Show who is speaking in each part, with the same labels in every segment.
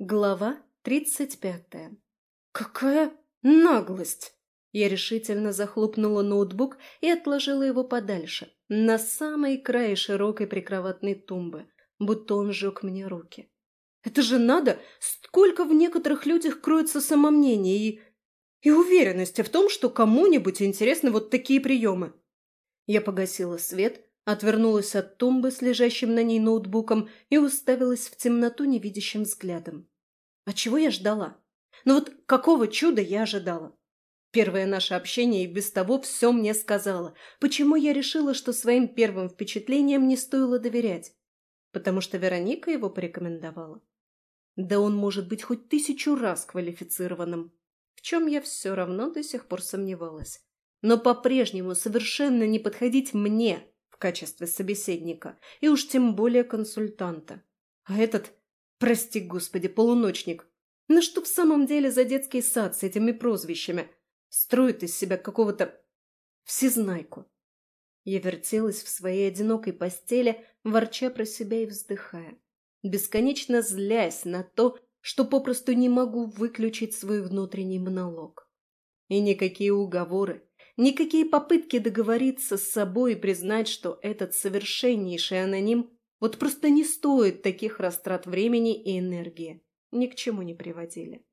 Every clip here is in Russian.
Speaker 1: Глава тридцать пятая. Какая наглость! Я решительно захлопнула ноутбук и отложила его подальше, на самый край широкой прикроватной тумбы, будто он сжег мне руки. Это же надо, сколько в некоторых людях кроется самомнение и... и уверенности в том, что кому-нибудь интересны вот такие приемы. Я погасила свет, отвернулась от тумбы с лежащим на ней ноутбуком и уставилась в темноту невидящим взглядом. А чего я ждала? Ну вот какого чуда я ожидала? Первое наше общение и без того все мне сказала. Почему я решила, что своим первым впечатлением не стоило доверять? Потому что Вероника его порекомендовала. Да он может быть хоть тысячу раз квалифицированным. В чем я все равно до сих пор сомневалась. Но по-прежнему совершенно не подходить мне, качестве собеседника, и уж тем более консультанта. А этот, прости господи, полуночник, ну что в самом деле за детский сад с этими прозвищами? Строит из себя какого-то всезнайку. Я вертелась в своей одинокой постели, ворча про себя и вздыхая, бесконечно злясь на то, что попросту не могу выключить свой внутренний монолог. И никакие уговоры, Никакие попытки договориться с собой и признать, что этот совершеннейший аноним вот просто не стоит таких растрат времени и энергии, ни к чему не приводили.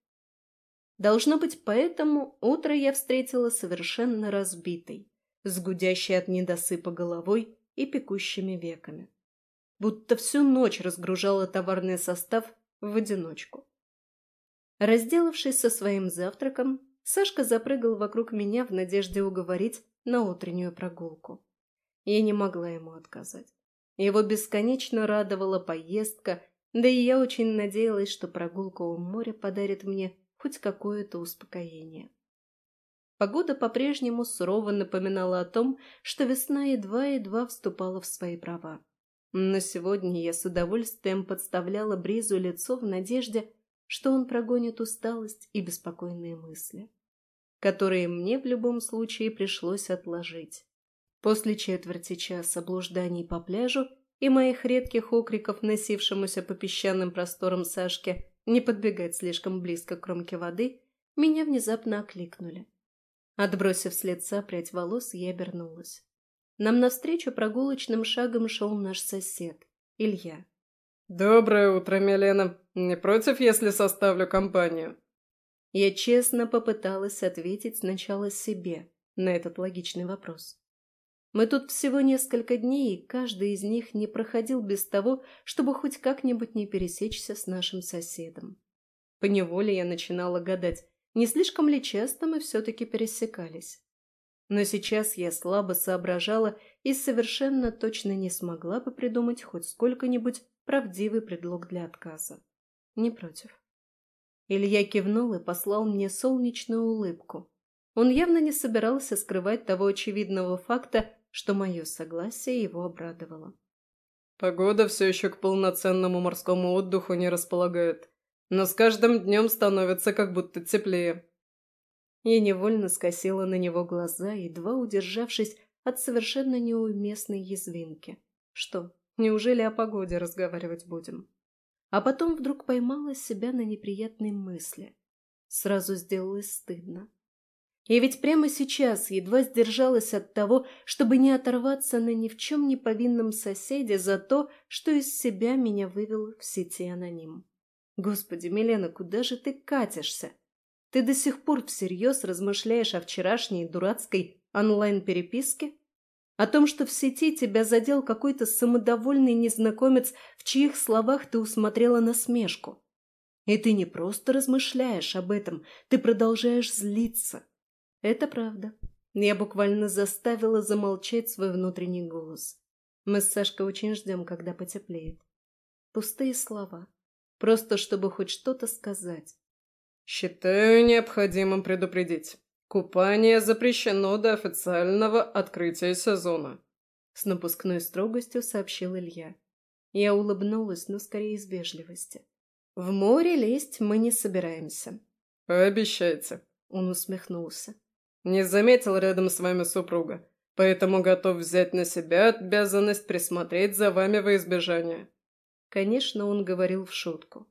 Speaker 1: Должно быть, поэтому утро я встретила совершенно разбитой, с гудящей от недосыпа головой и пекущими веками. Будто всю ночь разгружала товарный состав в одиночку. Разделавшись со своим завтраком, Сашка запрыгал вокруг меня в надежде уговорить на утреннюю прогулку. Я не могла ему отказать. Его бесконечно радовала поездка, да и я очень надеялась, что прогулка у моря подарит мне хоть какое-то успокоение. Погода по-прежнему сурово напоминала о том, что весна едва-едва вступала в свои права. Но сегодня я с удовольствием подставляла Бризу лицо в надежде, что он прогонит усталость и беспокойные мысли которые мне в любом случае пришлось отложить. После четверти часа блужданий по пляжу и моих редких окриков, носившемуся по песчаным просторам Сашке, не подбегать слишком близко к кромке воды, меня внезапно окликнули. Отбросив с лица прядь волос, я обернулась. Нам навстречу прогулочным шагом шел наш сосед, Илья.
Speaker 2: «Доброе утро, Милена. Не против, если составлю компанию?»
Speaker 1: Я честно попыталась ответить сначала себе на этот логичный вопрос. Мы тут всего несколько дней, и каждый из них не проходил без того, чтобы хоть как-нибудь не пересечься с нашим соседом. Поневоле я начинала гадать, не слишком ли часто мы все-таки пересекались. Но сейчас я слабо соображала и совершенно точно не смогла бы придумать хоть сколько-нибудь правдивый предлог для отказа. Не против. Илья кивнул и послал мне солнечную улыбку. Он явно не собирался скрывать того очевидного факта, что мое согласие его обрадовало.
Speaker 2: «Погода все еще к полноценному морскому отдыху не располагает, но с каждым днем становится как будто теплее».
Speaker 1: Я невольно скосила на него глаза, едва удержавшись от совершенно неуместной язвинки. «Что, неужели о погоде разговаривать будем?» а потом вдруг поймала себя на неприятной мысли. Сразу сделалось стыдно. И ведь прямо сейчас едва сдержалась от того, чтобы не оторваться на ни в чем не повинном соседе за то, что из себя меня вывел в сети аноним. Господи, Милена, куда же ты катишься? Ты до сих пор всерьез размышляешь о вчерашней дурацкой онлайн-переписке? О том, что в сети тебя задел какой-то самодовольный незнакомец, в чьих словах ты усмотрела насмешку. И ты не просто размышляешь об этом, ты продолжаешь злиться. Это правда. Я буквально заставила замолчать свой внутренний голос. Мы с Сашкой очень ждем, когда потеплеет. Пустые слова. Просто чтобы хоть что-то сказать.
Speaker 2: «Считаю необходимым предупредить. Купание запрещено до официального открытия сезона.
Speaker 1: С напускной строгостью сообщил Илья. Я улыбнулась, но скорее из вежливости. В море лезть мы не собираемся.
Speaker 2: Обещайте.
Speaker 1: Он усмехнулся.
Speaker 2: Не заметил рядом с вами супруга, поэтому готов взять на себя обязанность присмотреть за вами во избежание.
Speaker 1: Конечно, он говорил в шутку.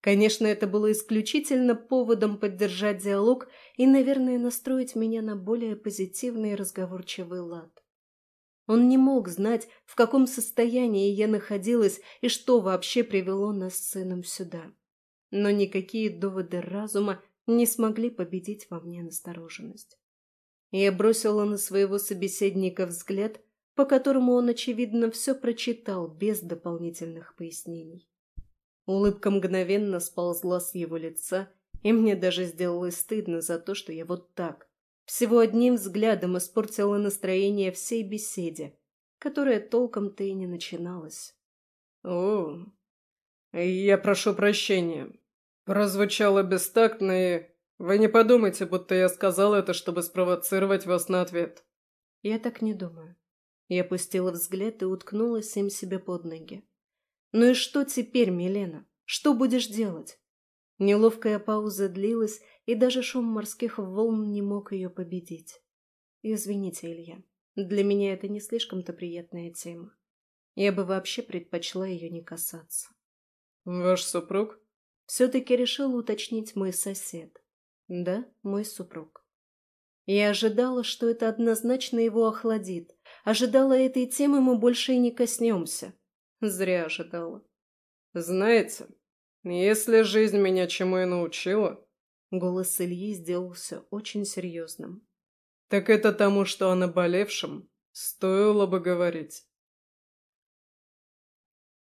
Speaker 1: Конечно, это было исключительно поводом поддержать диалог и, наверное, настроить меня на более позитивный и разговорчивый лад. Он не мог знать, в каком состоянии я находилась и что вообще привело нас с сыном сюда. Но никакие доводы разума не смогли победить во мне настороженность. Я бросила на своего собеседника взгляд, по которому он, очевидно, все прочитал без дополнительных пояснений. Улыбка мгновенно сползла с его лица, и мне даже сделалось стыдно за то, что я вот так, всего одним взглядом испортила настроение всей беседе, которая толком-то и не начиналась.
Speaker 2: «О, я прошу прощения. Прозвучало бестактно и вы не подумайте, будто я сказал это, чтобы спровоцировать вас на ответ.
Speaker 1: Я так не думаю. Я опустила взгляд и уткнулась им себе под ноги. Ну и что теперь, Милена? Что будешь делать? Неловкая пауза длилась, и даже шум морских волн не мог ее победить. Извините, Илья, для меня это не слишком-то приятная тема. Я бы вообще предпочла ее не касаться.
Speaker 2: Ваш супруг?
Speaker 1: Все-таки решил уточнить мой сосед. Да, мой супруг. Я ожидала, что это однозначно его охладит. Ожидала этой темы мы больше и не коснемся. Зря ожидала.
Speaker 2: Знаете, если жизнь меня чему и научила...
Speaker 1: Голос Ильи сделался очень серьезным.
Speaker 2: Так это тому, что о наболевшем стоило бы говорить.